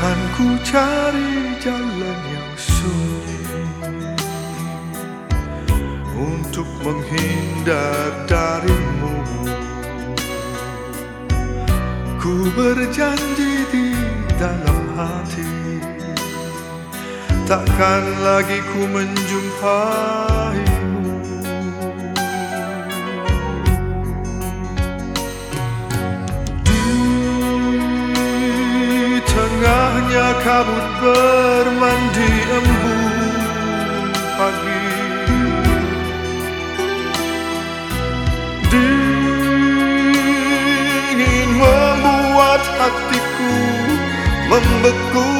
Kan ku cari jalan yang sunyi Untuk menghindar darimu. Ku berjanji di dalam hati Takkan lagi ku menjumpaimu tengahnya kabut bermandi embun pagi. Dingin membuat hatiku membeku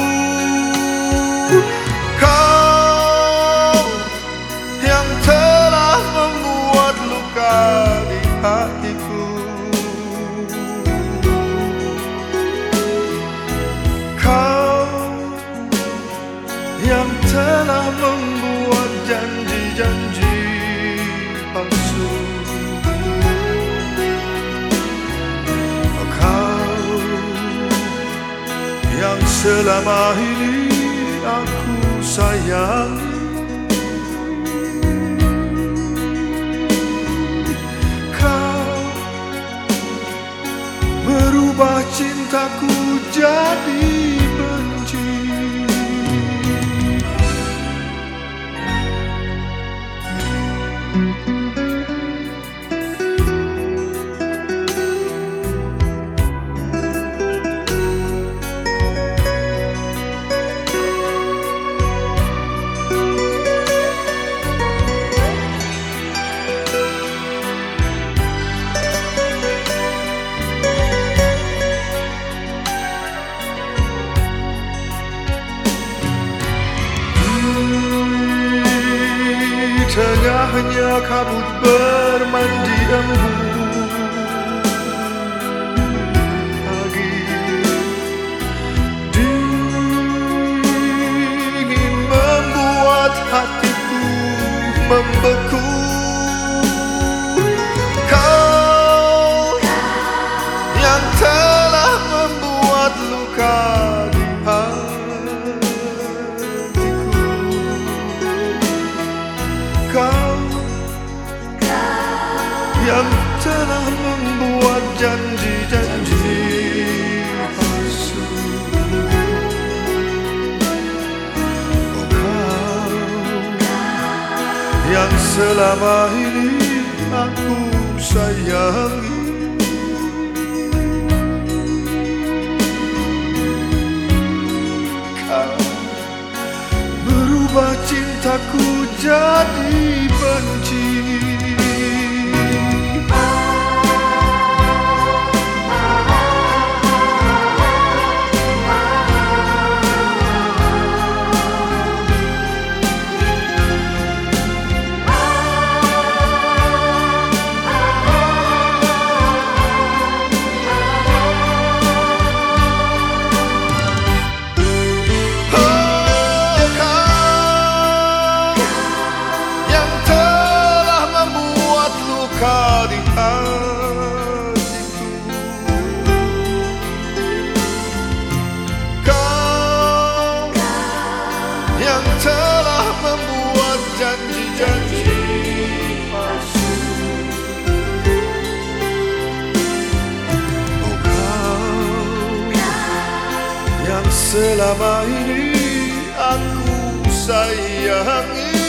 yang selama ini aku sayangi Kau berubah cintaku jadi tengahnya kabut bermandi embun selama ini aku sayangi. Kau berubah cintaku jadi benci selama ini aku sayangi